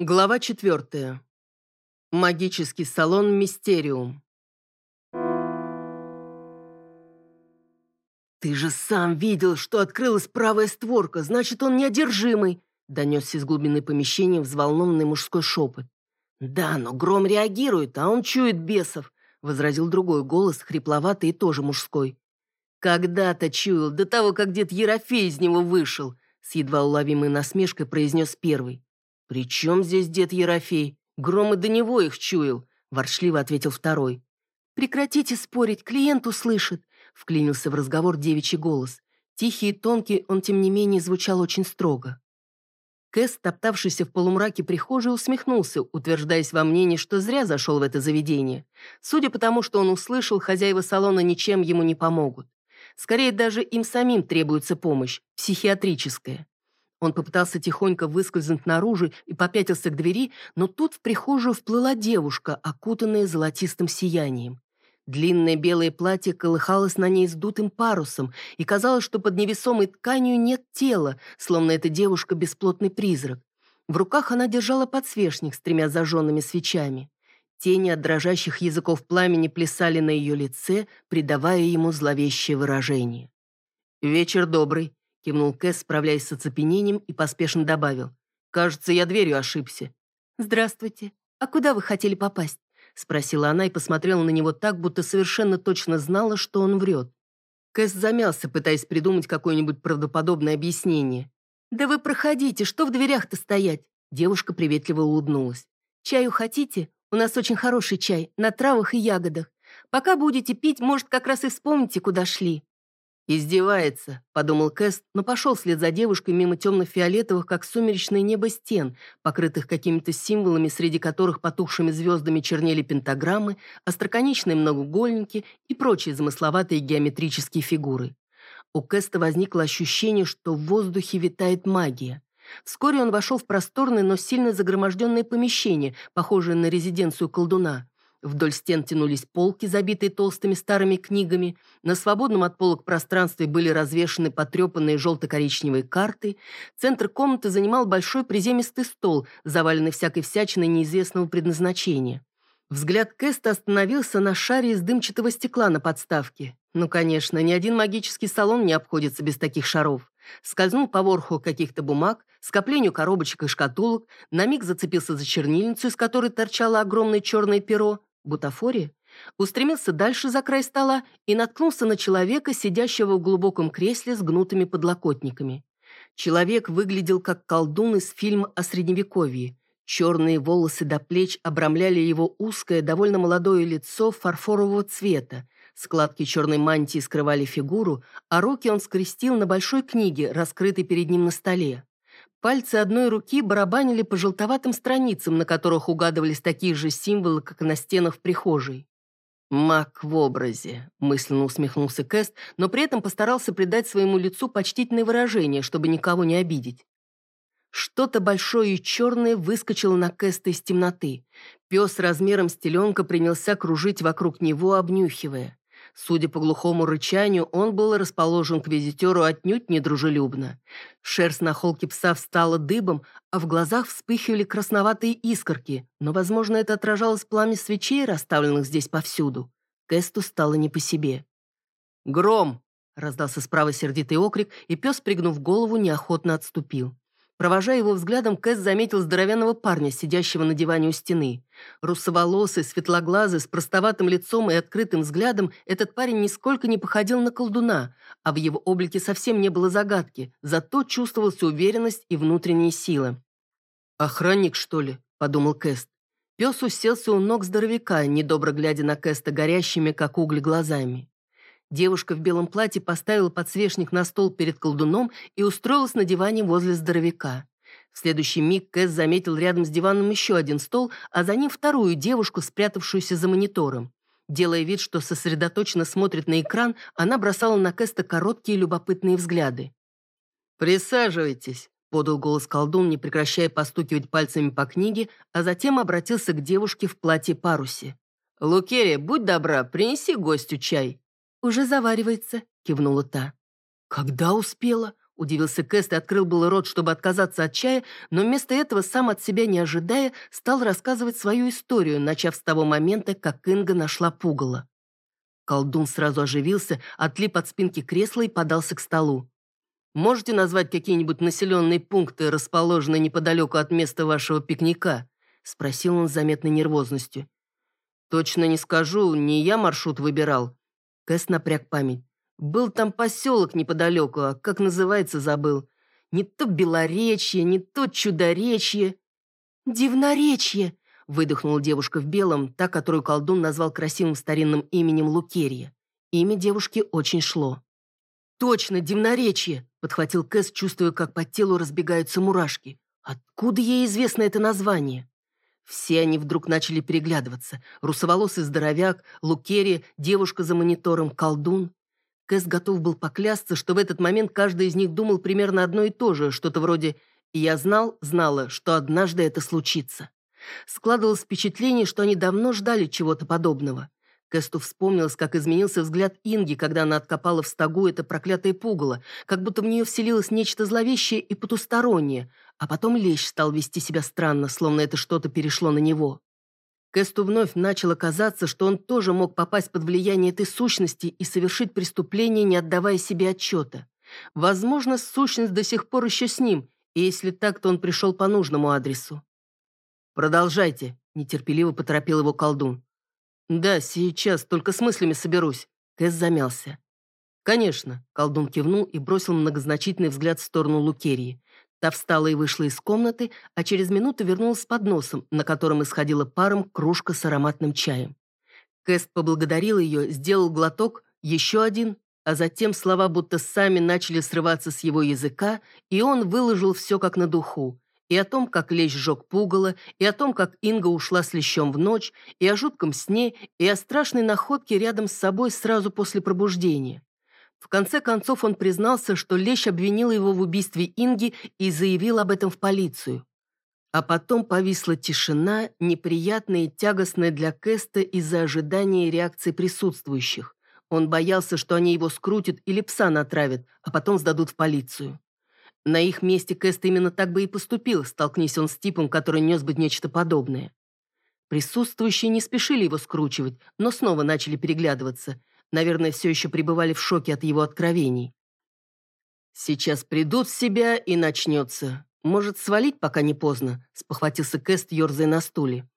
Глава четвертая. Магический салон «Мистериум». «Ты же сам видел, что открылась правая створка, значит, он неодержимый», донесся из глубины помещения взволнованный мужской шепот. «Да, но гром реагирует, а он чует бесов», возразил другой голос, хрипловатый и тоже мужской. «Когда-то чуял, до того, как дед Ерофей из него вышел», с едва уловимой насмешкой произнес первый. «При чем здесь дед Ерофей? Гром и до него их чуял», – воршливо ответил второй. «Прекратите спорить, клиент услышит», – вклинился в разговор девичий голос. Тихий и тонкий, он, тем не менее, звучал очень строго. Кэс, топтавшийся в полумраке прихожей, усмехнулся, утверждаясь во мнении, что зря зашел в это заведение. Судя по тому, что он услышал, хозяева салона ничем ему не помогут. Скорее, даже им самим требуется помощь, психиатрическая. Он попытался тихонько выскользнуть наружу и попятился к двери, но тут в прихожую вплыла девушка, окутанная золотистым сиянием. Длинное белое платье колыхалось на ней сдутым парусом, и казалось, что под невесомой тканью нет тела, словно эта девушка бесплотный призрак. В руках она держала подсвечник с тремя зажженными свечами. Тени от дрожащих языков пламени плясали на ее лице, придавая ему зловещее выражение. «Вечер добрый», — кивнул Кэс, справляясь с оцепенением, и поспешно добавил. «Кажется, я дверью ошибся». «Здравствуйте. А куда вы хотели попасть?» — спросила она и посмотрела на него так, будто совершенно точно знала, что он врет. Кэс замялся, пытаясь придумать какое-нибудь правдоподобное объяснение. «Да вы проходите, что в дверях-то стоять?» Девушка приветливо улыбнулась. «Чаю хотите? У нас очень хороший чай, на травах и ягодах. Пока будете пить, может, как раз и вспомните, куда шли». «Издевается», — подумал Кэст, но пошел вслед за девушкой мимо темно-фиолетовых, как сумеречное небо стен, покрытых какими-то символами, среди которых потухшими звездами чернели пентаграммы, остроконечные многоугольники и прочие замысловатые геометрические фигуры. У Кэста возникло ощущение, что в воздухе витает магия. Вскоре он вошел в просторное, но сильно загроможденное помещение, похожее на резиденцию колдуна. Вдоль стен тянулись полки, забитые толстыми старыми книгами. На свободном от полок пространстве были развешаны потрепанные желто-коричневые карты. Центр комнаты занимал большой приземистый стол, заваленный всякой всячиной неизвестного предназначения. Взгляд Кэста остановился на шаре из дымчатого стекла на подставке. Ну, конечно, ни один магический салон не обходится без таких шаров. Скользнул по ворху каких-то бумаг, скоплению коробочек и шкатулок, на миг зацепился за чернильницу, из которой торчало огромное черное перо, бутафория, устремился дальше за край стола и наткнулся на человека, сидящего в глубоком кресле с гнутыми подлокотниками. Человек выглядел как колдун из фильма о Средневековье. Черные волосы до плеч обрамляли его узкое, довольно молодое лицо фарфорового цвета. Складки черной мантии скрывали фигуру, а руки он скрестил на большой книге, раскрытой перед ним на столе. Пальцы одной руки барабанили по желтоватым страницам, на которых угадывались такие же символы, как на стенах в прихожей. «Маг в образе», — мысленно усмехнулся Кэст, но при этом постарался придать своему лицу почтительное выражение, чтобы никого не обидеть. Что-то большое и черное выскочило на Кэста из темноты. Пес размером с теленка принялся кружить вокруг него, обнюхивая. Судя по глухому рычанию, он был расположен к визитеру отнюдь недружелюбно. Шерсть на холке пса встала дыбом, а в глазах вспыхивали красноватые искорки, но, возможно, это отражалось пламя свечей, расставленных здесь повсюду. Кэсту стало не по себе. «Гром!» — раздался справа сердитый окрик, и пес, пригнув голову, неохотно отступил. Провожая его взглядом, Кэс заметил здоровенного парня, сидящего на диване у стены. Русоволосый, светлоглазый, с простоватым лицом и открытым взглядом, этот парень нисколько не походил на колдуна, а в его облике совсем не было загадки, зато чувствовалась уверенность и внутренняя сила. «Охранник, что ли?» – подумал Кэст. Пес уселся у ног здоровяка, недобро глядя на Кэста горящими, как угли, глазами. Девушка в белом платье поставила подсвечник на стол перед колдуном и устроилась на диване возле здоровяка. В следующий миг Кэс заметил рядом с диваном еще один стол, а за ним вторую девушку, спрятавшуюся за монитором. Делая вид, что сосредоточенно смотрит на экран, она бросала на Кэста короткие любопытные взгляды. «Присаживайтесь», — подал голос колдун, не прекращая постукивать пальцами по книге, а затем обратился к девушке в платье-парусе. «Лукерия, будь добра, принеси гостю чай». «Уже заваривается», — кивнула та. «Когда успела?» Удивился Кэст и открыл был рот, чтобы отказаться от чая, но вместо этого, сам от себя не ожидая, стал рассказывать свою историю, начав с того момента, как Инга нашла пугало. Колдун сразу оживился, отлип от спинки кресла и подался к столу. «Можете назвать какие-нибудь населенные пункты, расположенные неподалеку от места вашего пикника?» — спросил он с заметной нервозностью. «Точно не скажу, не я маршрут выбирал». Кэс напряг память. «Был там поселок неподалеку, а как называется, забыл. Не то Белоречье, не то Чудоречье». «Дивноречье!» — выдохнула девушка в белом, та, которую колдун назвал красивым старинным именем Лукерья. Имя девушки очень шло. «Точно, дивноречье!» — подхватил Кэс, чувствуя, как по телу разбегаются мурашки. «Откуда ей известно это название?» Все они вдруг начали переглядываться. Русоволосый здоровяк, Лукерия, девушка за монитором, колдун. Кэс готов был поклясться, что в этот момент каждый из них думал примерно одно и то же, что-то вроде «я знал, знала, что однажды это случится». Складывалось впечатление, что они давно ждали чего-то подобного. Кэсту вспомнилось, как изменился взгляд Инги, когда она откопала в стогу это проклятое пугало, как будто в нее вселилось нечто зловещее и потустороннее, а потом Лещ стал вести себя странно, словно это что-то перешло на него. Кэсту вновь начало казаться, что он тоже мог попасть под влияние этой сущности и совершить преступление, не отдавая себе отчета. Возможно, сущность до сих пор еще с ним, и если так, то он пришел по нужному адресу. «Продолжайте», — нетерпеливо поторопил его колдун. «Да, сейчас, только с мыслями соберусь». Кэс замялся. «Конечно», — колдун кивнул и бросил многозначительный взгляд в сторону Лукерии. Та встала и вышла из комнаты, а через минуту вернулась с подносом, на котором исходила паром кружка с ароматным чаем. Кэст поблагодарил ее, сделал глоток, еще один, а затем слова будто сами начали срываться с его языка, и он выложил все как на духу и о том, как лещ сжег пугало, и о том, как Инга ушла с лещом в ночь, и о жутком сне, и о страшной находке рядом с собой сразу после пробуждения. В конце концов он признался, что лещ обвинил его в убийстве Инги и заявил об этом в полицию. А потом повисла тишина, неприятная и тягостная для Кэста из-за ожидания реакции присутствующих. Он боялся, что они его скрутят или пса натравят, а потом сдадут в полицию. На их месте Кэст именно так бы и поступил, столкнись он с типом, который нес бы нечто подобное. Присутствующие не спешили его скручивать, но снова начали переглядываться. Наверное, все еще пребывали в шоке от его откровений. «Сейчас придут в себя и начнется. Может, свалить, пока не поздно?» – спохватился Кэст, ерзая на стуле.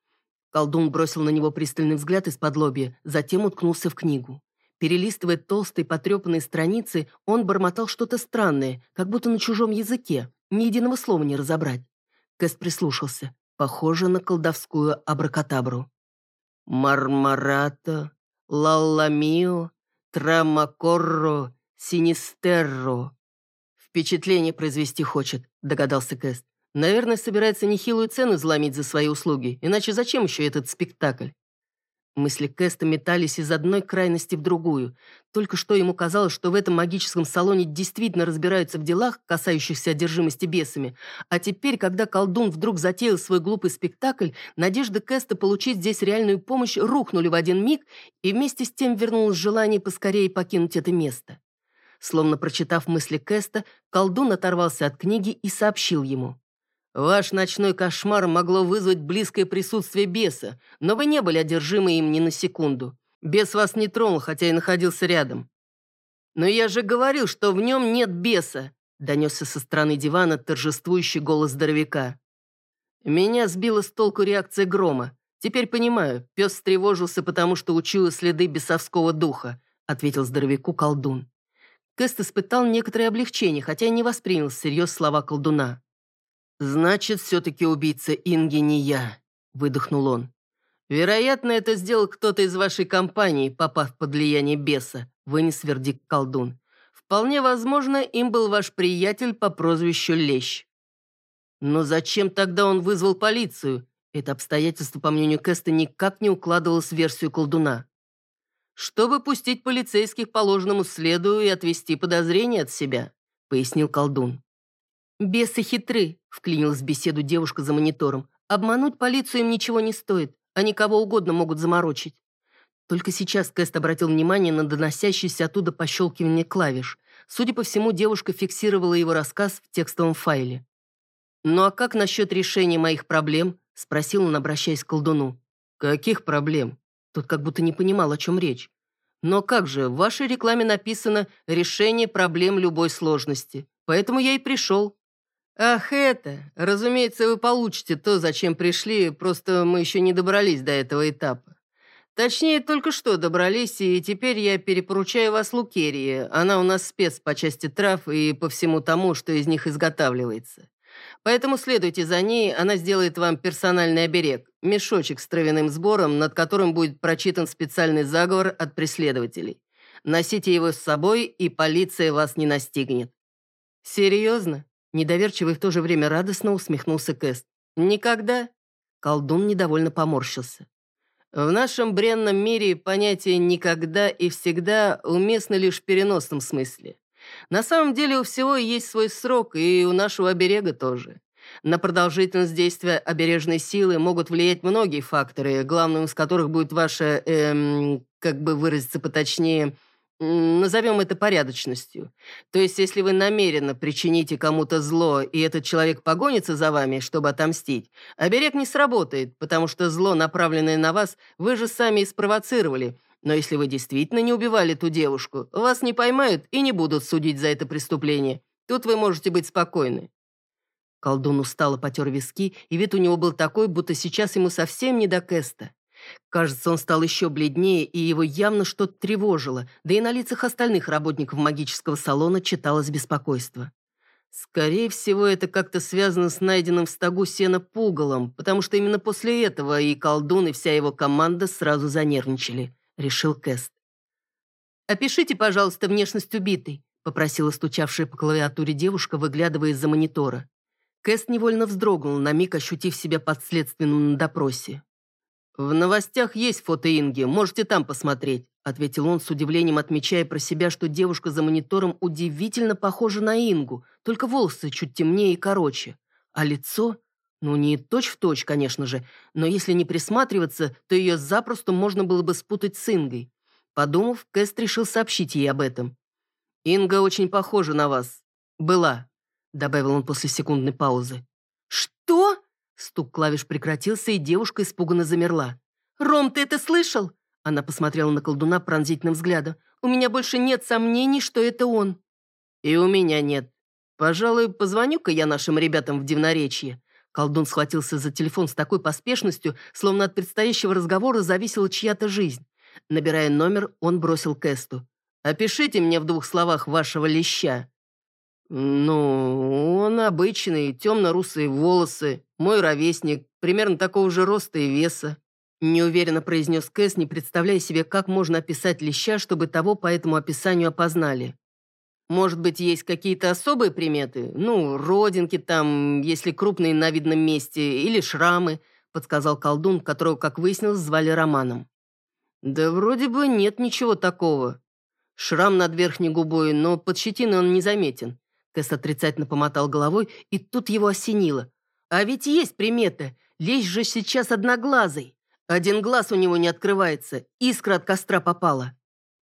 Колдун бросил на него пристальный взгляд из-под лобья, затем уткнулся в книгу. Перелистывая толстые потрепанные страницы, он бормотал что-то странное, как будто на чужом языке, ни единого слова не разобрать. Кэс прислушался. Похоже на колдовскую абракатабру. «Мармарата, лалламио, трамакорро, синистерро». «Впечатление произвести хочет», — догадался Кэс. «Наверное, собирается нехилую цену взломить за свои услуги, иначе зачем еще этот спектакль?» Мысли Кэста метались из одной крайности в другую. Только что ему казалось, что в этом магическом салоне действительно разбираются в делах, касающихся одержимости бесами. А теперь, когда колдун вдруг затеял свой глупый спектакль, надежды Кэста получить здесь реальную помощь рухнули в один миг, и вместе с тем вернулось желание поскорее покинуть это место. Словно прочитав мысли Кэста, колдун оторвался от книги и сообщил ему. Ваш ночной кошмар могло вызвать близкое присутствие беса, но вы не были одержимы им ни на секунду. Бес вас не тронул, хотя и находился рядом. «Но я же говорил, что в нем нет беса», донесся со стороны дивана торжествующий голос здоровяка. Меня сбила с толку реакция грома. Теперь понимаю, пес встревожился, потому что учуял следы бесовского духа, ответил здоровяку колдун. Кэст испытал некоторое облегчение, хотя и не воспринял всерьез слова колдуна. «Значит, все-таки убийца Инги не я», — выдохнул он. «Вероятно, это сделал кто-то из вашей компании, попав под влияние беса», — вынес вердикт колдун. «Вполне возможно, им был ваш приятель по прозвищу Лещ». «Но зачем тогда он вызвал полицию?» Это обстоятельство, по мнению Кэста, никак не укладывалось в версию колдуна. «Чтобы пустить полицейских по ложному следу и отвести подозрения от себя», — пояснил колдун. «Бесы хитры», — вклинилась в беседу девушка за монитором. «Обмануть полицию им ничего не стоит. Они кого угодно могут заморочить». Только сейчас Кэст обратил внимание на доносящееся оттуда пощелкивание клавиш. Судя по всему, девушка фиксировала его рассказ в текстовом файле. «Ну а как насчет решения моих проблем?» — спросил он, обращаясь к колдуну. «Каких проблем?» Тот как будто не понимал, о чем речь. «Но как же, в вашей рекламе написано «решение проблем любой сложности». Поэтому я и пришел». «Ах, это! Разумеется, вы получите то, зачем пришли, просто мы еще не добрались до этого этапа. Точнее, только что добрались, и теперь я перепоручаю вас Лукерии. Она у нас спец по части трав и по всему тому, что из них изготавливается. Поэтому следуйте за ней, она сделает вам персональный оберег, мешочек с травяным сбором, над которым будет прочитан специальный заговор от преследователей. Носите его с собой, и полиция вас не настигнет». «Серьезно?» Недоверчиво и в то же время радостно усмехнулся Кэст. «Никогда?» Колдун недовольно поморщился. «В нашем бренном мире понятие «никогда» и «всегда» уместно лишь в переносном смысле. На самом деле у всего есть свой срок, и у нашего оберега тоже. На продолжительность действия обережной силы могут влиять многие факторы, главным из которых будет ваша, эм, как бы выразиться поточнее, назовем это порядочностью. То есть, если вы намеренно причините кому-то зло, и этот человек погонится за вами, чтобы отомстить, оберег не сработает, потому что зло, направленное на вас, вы же сами и спровоцировали. Но если вы действительно не убивали ту девушку, вас не поймают и не будут судить за это преступление. Тут вы можете быть спокойны. Колдун устало потер виски, и вид у него был такой, будто сейчас ему совсем не до Кэста. Кажется, он стал еще бледнее, и его явно что-то тревожило, да и на лицах остальных работников магического салона читалось беспокойство. Скорее всего, это как-то связано с найденным в стогу сена пугалом, потому что именно после этого и колдун, и вся его команда сразу занервничали, решил Кэст. «Опишите, пожалуйста, внешность убитой», попросила стучавшая по клавиатуре девушка, выглядывая из-за монитора. Кэст невольно вздрогнул, на миг ощутив себя подследственным на допросе. «В новостях есть фото Инги, можете там посмотреть», ответил он с удивлением, отмечая про себя, что девушка за монитором удивительно похожа на Ингу, только волосы чуть темнее и короче. А лицо? Ну, не точь-в-точь, точь, конечно же, но если не присматриваться, то ее запросто можно было бы спутать с Ингой. Подумав, Кэст решил сообщить ей об этом. «Инга очень похожа на вас. Была», — добавил он после секундной паузы. «Что?» Стук клавиш прекратился, и девушка испуганно замерла. «Ром, ты это слышал?» Она посмотрела на колдуна пронзительным взглядом. «У меня больше нет сомнений, что это он». «И у меня нет. Пожалуй, позвоню-ка я нашим ребятам в Дивноречье». Колдун схватился за телефон с такой поспешностью, словно от предстоящего разговора зависела чья-то жизнь. Набирая номер, он бросил Кэсту. «Опишите мне в двух словах вашего леща». «Ну, он обычный, темно-русые волосы, мой ровесник, примерно такого же роста и веса», неуверенно произнес Кэс, не представляя себе, как можно описать леща, чтобы того по этому описанию опознали. «Может быть, есть какие-то особые приметы? Ну, родинки там, если крупные на видном месте, или шрамы», подсказал колдун, которого, как выяснилось, звали Романом. «Да вроде бы нет ничего такого. Шрам над верхней губой, но под щетиной он не заметен. Кэс отрицательно помотал головой, и тут его осенило. «А ведь есть примета. Лещ же сейчас одноглазый. Один глаз у него не открывается. Искра от костра попала».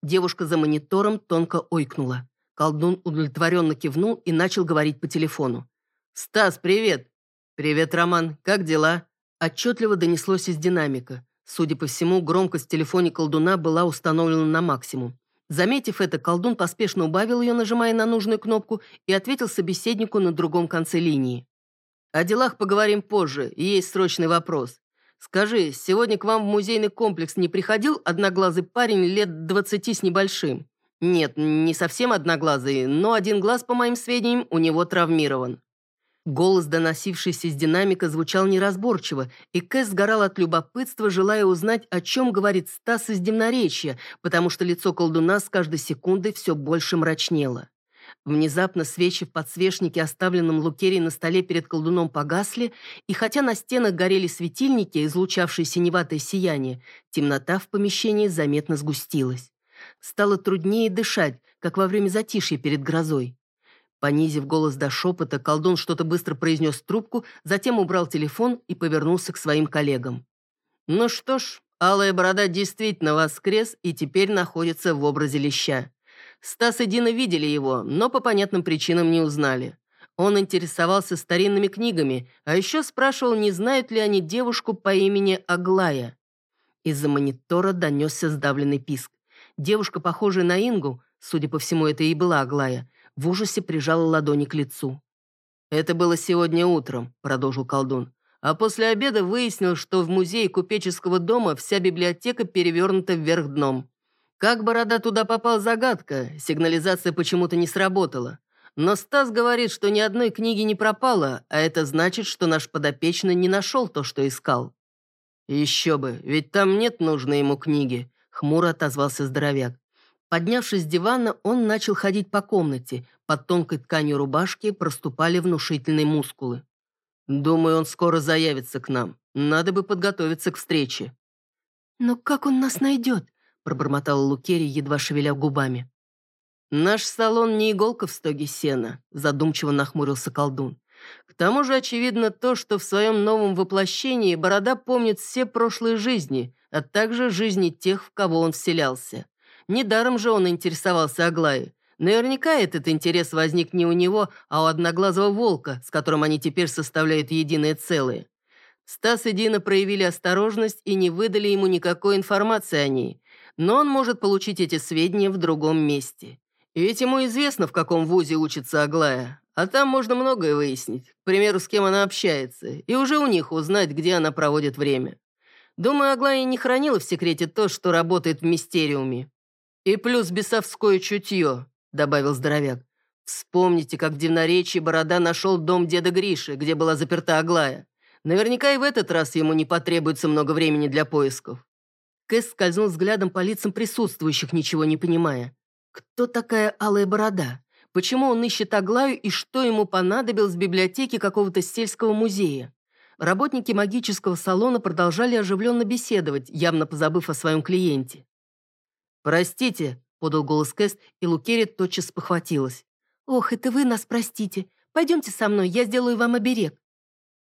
Девушка за монитором тонко ойкнула. Колдун удовлетворенно кивнул и начал говорить по телефону. «Стас, привет!» «Привет, Роман. Как дела?» Отчетливо донеслось из динамика. Судя по всему, громкость в телефоне колдуна была установлена на максимум. Заметив это, колдун поспешно убавил ее, нажимая на нужную кнопку, и ответил собеседнику на другом конце линии. «О делах поговорим позже, есть срочный вопрос. Скажи, сегодня к вам в музейный комплекс не приходил одноглазый парень лет двадцати с небольшим? Нет, не совсем одноглазый, но один глаз, по моим сведениям, у него травмирован. Голос, доносившийся из динамика, звучал неразборчиво, и Кэс сгорал от любопытства, желая узнать, о чем говорит Стас из Демноречья, потому что лицо колдуна с каждой секундой все больше мрачнело. Внезапно свечи в подсвечнике, оставленном Лукерей на столе перед колдуном, погасли, и хотя на стенах горели светильники, излучавшие синеватое сияние, темнота в помещении заметно сгустилась. Стало труднее дышать, как во время затишья перед грозой. Понизив голос до шепота, колдун что-то быстро произнес трубку, затем убрал телефон и повернулся к своим коллегам. «Ну что ж, Алая Борода действительно воскрес и теперь находится в образе леща. Стас и Дина видели его, но по понятным причинам не узнали. Он интересовался старинными книгами, а еще спрашивал, не знают ли они девушку по имени Аглая. Из-за монитора донесся сдавленный писк. Девушка, похожая на Ингу, судя по всему, это и была Аглая, в ужасе прижала ладони к лицу. «Это было сегодня утром», — продолжил колдун. «А после обеда выяснил, что в музее купеческого дома вся библиотека перевернута вверх дном. Как Борода туда попал, загадка, сигнализация почему-то не сработала. Но Стас говорит, что ни одной книги не пропало, а это значит, что наш подопечный не нашел то, что искал. «Еще бы, ведь там нет нужной ему книги», — хмуро отозвался здоровяк. Поднявшись с дивана, он начал ходить по комнате. Под тонкой тканью рубашки проступали внушительные мускулы. «Думаю, он скоро заявится к нам. Надо бы подготовиться к встрече». «Но как он нас найдет?» — пробормотала Лукерия, едва шевеля губами. «Наш салон не иголка в стоге сена», — задумчиво нахмурился колдун. «К тому же очевидно то, что в своем новом воплощении Борода помнит все прошлые жизни, а также жизни тех, в кого он вселялся. Недаром же он интересовался Аглаей. Наверняка этот интерес возник не у него, а у одноглазого волка, с которым они теперь составляют единое целое. Стас и Дина проявили осторожность и не выдали ему никакой информации о ней, но он может получить эти сведения в другом месте. Ведь ему известно, в каком вузе учится Аглая, а там можно многое выяснить, к примеру, с кем она общается, и уже у них узнать, где она проводит время. Думаю, Аглая не хранила в секрете то, что работает в Мистериуме. И плюс бесовское чутье, добавил здоровяк. Вспомните, как в Дивноречии Борода нашел дом деда Гриши, где была заперта Аглая. Наверняка и в этот раз ему не потребуется много времени для поисков. Кэс скользнул взглядом по лицам присутствующих, ничего не понимая. Кто такая Алая Борода? Почему он ищет Аглаю и что ему понадобилось в библиотеке какого-то сельского музея? Работники магического салона продолжали оживленно беседовать, явно позабыв о своем клиенте. «Простите», — подал голос Кэст, и Лукерия тотчас похватилась. «Ох, это вы нас простите. Пойдемте со мной, я сделаю вам оберег».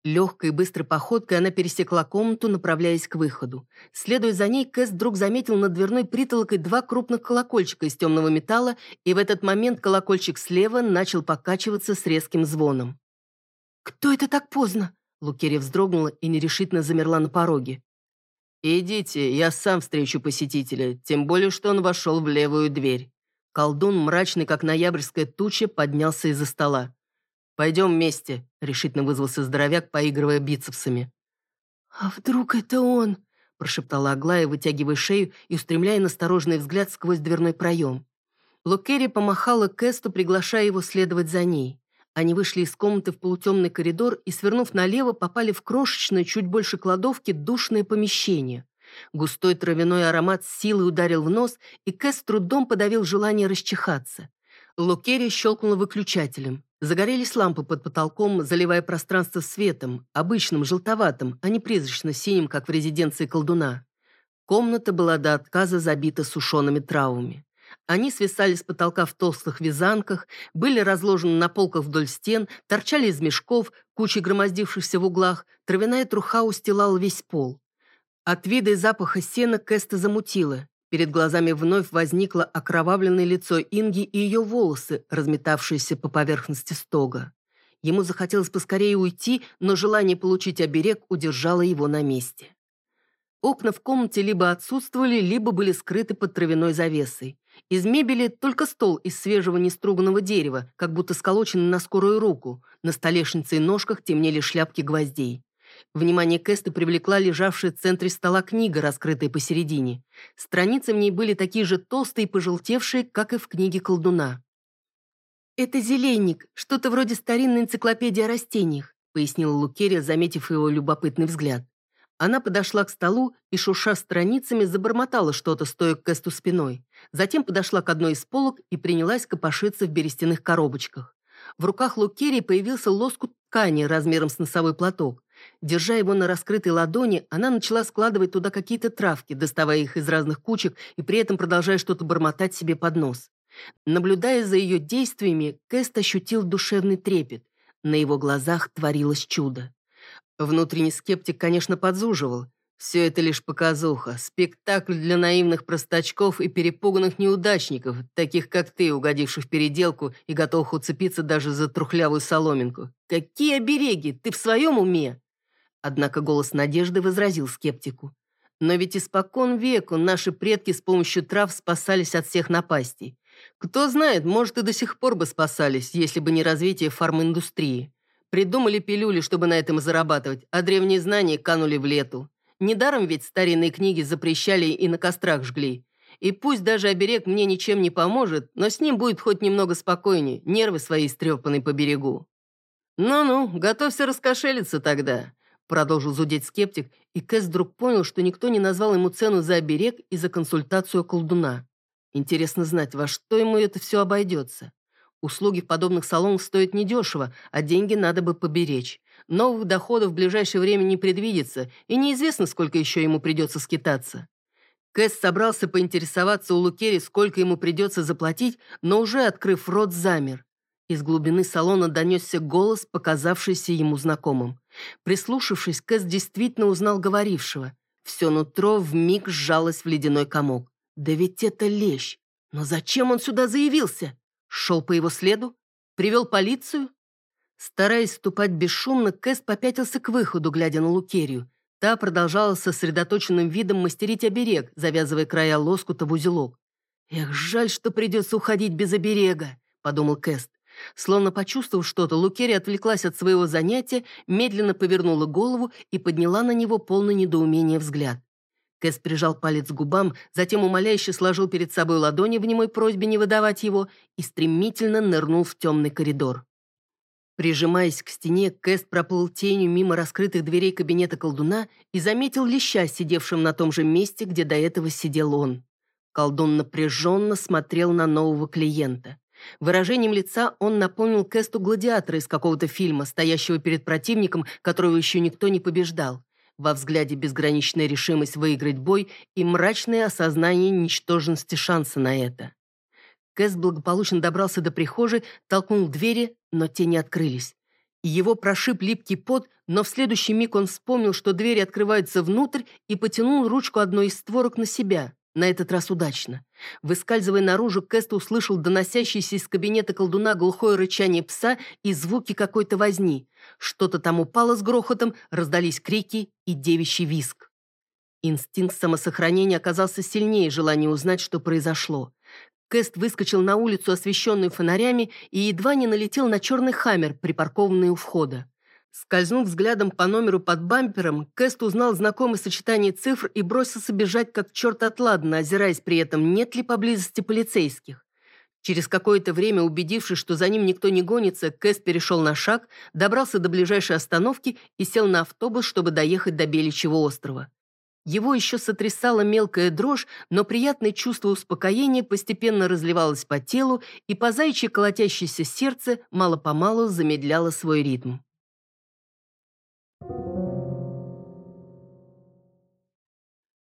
Легкой и быстрой походкой она пересекла комнату, направляясь к выходу. Следуя за ней, Кэс вдруг заметил над дверной притолокой два крупных колокольчика из темного металла, и в этот момент колокольчик слева начал покачиваться с резким звоном. «Кто это так поздно?» Лукерия вздрогнула и нерешительно замерла на пороге. «Идите, я сам встречу посетителя, тем более, что он вошел в левую дверь». Колдун, мрачный, как ноябрьская туча, поднялся из-за стола. «Пойдем вместе», — решительно вызвался здоровяк, поигрывая бицепсами. «А вдруг это он?» — прошептала Аглая, вытягивая шею и устремляя настороженный взгляд сквозь дверной проем. Лукерри помахала Кэсту, приглашая его следовать за ней. Они вышли из комнаты в полутемный коридор и, свернув налево, попали в крошечное, чуть больше кладовки, душное помещение. Густой травяной аромат с силой ударил в нос, и Кэс трудом подавил желание расчихаться. Лукерри щелкнула выключателем. Загорелись лампы под потолком, заливая пространство светом, обычным, желтоватым, а не призрачно-синим, как в резиденции колдуна. Комната была до отказа забита сушеными травами. Они свисали с потолка в толстых вязанках, были разложены на полках вдоль стен, торчали из мешков, кучей громоздившихся в углах, травяная труха устилала весь пол. От вида и запаха сена Кэста замутила. Перед глазами вновь возникло окровавленное лицо Инги и ее волосы, разметавшиеся по поверхности стога. Ему захотелось поскорее уйти, но желание получить оберег удержало его на месте. Окна в комнате либо отсутствовали, либо были скрыты под травяной завесой. Из мебели только стол из свежего неструганного дерева, как будто сколоченный на скорую руку. На столешнице и ножках темнели шляпки гвоздей. Внимание Кэста привлекла лежавшая в центре стола книга, раскрытая посередине. Страницы в ней были такие же толстые и пожелтевшие, как и в книге колдуна. «Это зеленник, что-то вроде старинной энциклопедии о растениях», пояснила Лукерия, заметив его любопытный взгляд. Она подошла к столу и, шуша страницами, забормотала что-то, стоя к Кэсту спиной. Затем подошла к одной из полок и принялась копошиться в берестяных коробочках. В руках Лукерии появился лоскут ткани размером с носовой платок. Держа его на раскрытой ладони, она начала складывать туда какие-то травки, доставая их из разных кучек и при этом продолжая что-то бормотать себе под нос. Наблюдая за ее действиями, Кэст ощутил душевный трепет. На его глазах творилось чудо. Внутренний скептик, конечно, подзуживал. Все это лишь показуха, спектакль для наивных простачков и перепуганных неудачников, таких как ты, угодивших в переделку и готовых уцепиться даже за трухлявую соломинку. Какие обереги? Ты в своем уме? Однако голос Надежды возразил скептику. Но ведь испокон веку наши предки с помощью трав спасались от всех напастей. Кто знает, может, и до сих пор бы спасались, если бы не развитие фарминдустрии. Придумали пилюли, чтобы на этом зарабатывать, а древние знания канули в лету. Недаром ведь старинные книги запрещали и на кострах жгли. И пусть даже оберег мне ничем не поможет, но с ним будет хоть немного спокойнее, нервы свои стрепаны по берегу. «Ну-ну, готовься раскошелиться тогда», — продолжил зудеть скептик, и Кэс вдруг понял, что никто не назвал ему цену за оберег и за консультацию колдуна. Интересно знать, во что ему это все обойдется. Услуги в подобных салонах стоят недешево, а деньги надо бы поберечь. Новых доходов в ближайшее время не предвидится, и неизвестно, сколько еще ему придется скитаться. Кэс собрался поинтересоваться у Лукери, сколько ему придется заплатить, но уже, открыв рот, замер. Из глубины салона донесся голос, показавшийся ему знакомым. Прислушавшись, Кэс действительно узнал говорившего. Все нутро вмиг сжалось в ледяной комок. Да ведь это лещ. Но зачем он сюда заявился? Шел по его следу? Привел полицию? Стараясь ступать бесшумно, Кэст попятился к выходу, глядя на Лукерию. Та продолжала сосредоточенным видом мастерить оберег, завязывая края лоскута в узелок. «Эх, жаль, что придется уходить без оберега», — подумал Кэст. Словно почувствовав что-то, Лукерия отвлеклась от своего занятия, медленно повернула голову и подняла на него полный недоумения взгляд. Кэс прижал палец к губам, затем умоляюще сложил перед собой ладони в немой просьбе не выдавать его и стремительно нырнул в темный коридор. Прижимаясь к стене, Кэст проплыл тенью мимо раскрытых дверей кабинета колдуна и заметил леща, сидевшим на том же месте, где до этого сидел он. Колдун напряженно смотрел на нового клиента. Выражением лица он напомнил Кэсту гладиатора из какого-то фильма, стоящего перед противником, которого еще никто не побеждал. Во взгляде безграничная решимость выиграть бой и мрачное осознание ничтожности шанса на это. Кэс благополучно добрался до прихожей, толкнул двери, но те не открылись. Его прошиб липкий пот, но в следующий миг он вспомнил, что двери открываются внутрь, и потянул ручку одной из створок на себя, на этот раз удачно. Выскальзывая наружу, Кэст услышал доносящийся из кабинета колдуна глухое рычание пса и звуки какой-то возни. Что-то там упало с грохотом, раздались крики и девичий виск. Инстинкт самосохранения оказался сильнее желания узнать, что произошло. Кэст выскочил на улицу, освещенную фонарями, и едва не налетел на черный хаммер, припаркованный у входа. Скользнув взглядом по номеру под бампером, Кэст узнал знакомое сочетание цифр и бросился бежать как черт отладно, озираясь при этом, нет ли поблизости полицейских. Через какое-то время, убедившись, что за ним никто не гонится, Кэст перешел на шаг, добрался до ближайшей остановки и сел на автобус, чтобы доехать до Беличьего острова. Его еще сотрясала мелкая дрожь, но приятное чувство успокоения постепенно разливалось по телу, и по заячьи колотящееся сердце мало-помалу замедляло свой ритм.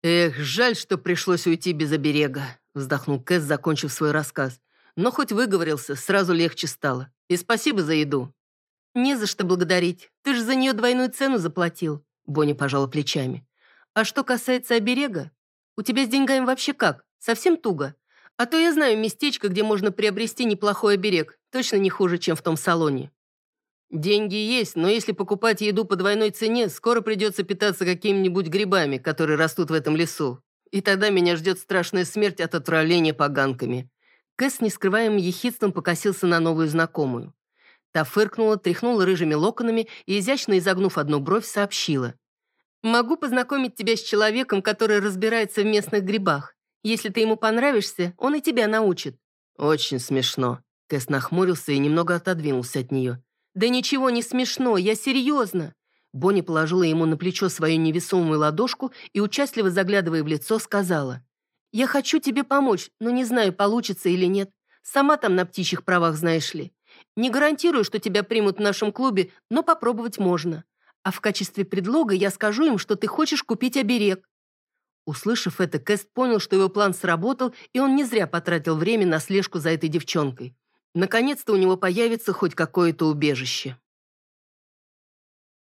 «Эх, жаль, что пришлось уйти без оберега», — вздохнул Кэс, закончив свой рассказ. «Но хоть выговорился, сразу легче стало. И спасибо за еду». «Не за что благодарить. Ты же за нее двойную цену заплатил», — Бонни пожала плечами. А что касается оберега, у тебя с деньгами вообще как? Совсем туго? А то я знаю местечко, где можно приобрести неплохой оберег, точно не хуже, чем в том салоне. Деньги есть, но если покупать еду по двойной цене, скоро придется питаться какими-нибудь грибами, которые растут в этом лесу. И тогда меня ждет страшная смерть от отравления поганками. Кэс с нескрываемым ехидством покосился на новую знакомую. Та фыркнула, тряхнула рыжими локонами и, изящно изогнув одну бровь, сообщила. Могу познакомить тебя с человеком, который разбирается в местных грибах. Если ты ему понравишься, он и тебя научит». «Очень смешно». Кэс нахмурился и немного отодвинулся от нее. «Да ничего не смешно, я серьезно». Бонни положила ему на плечо свою невесомую ладошку и, участливо заглядывая в лицо, сказала. «Я хочу тебе помочь, но не знаю, получится или нет. Сама там на птичьих правах, знаешь ли. Не гарантирую, что тебя примут в нашем клубе, но попробовать можно а в качестве предлога я скажу им, что ты хочешь купить оберег». Услышав это, Кэст понял, что его план сработал, и он не зря потратил время на слежку за этой девчонкой. Наконец-то у него появится хоть какое-то убежище.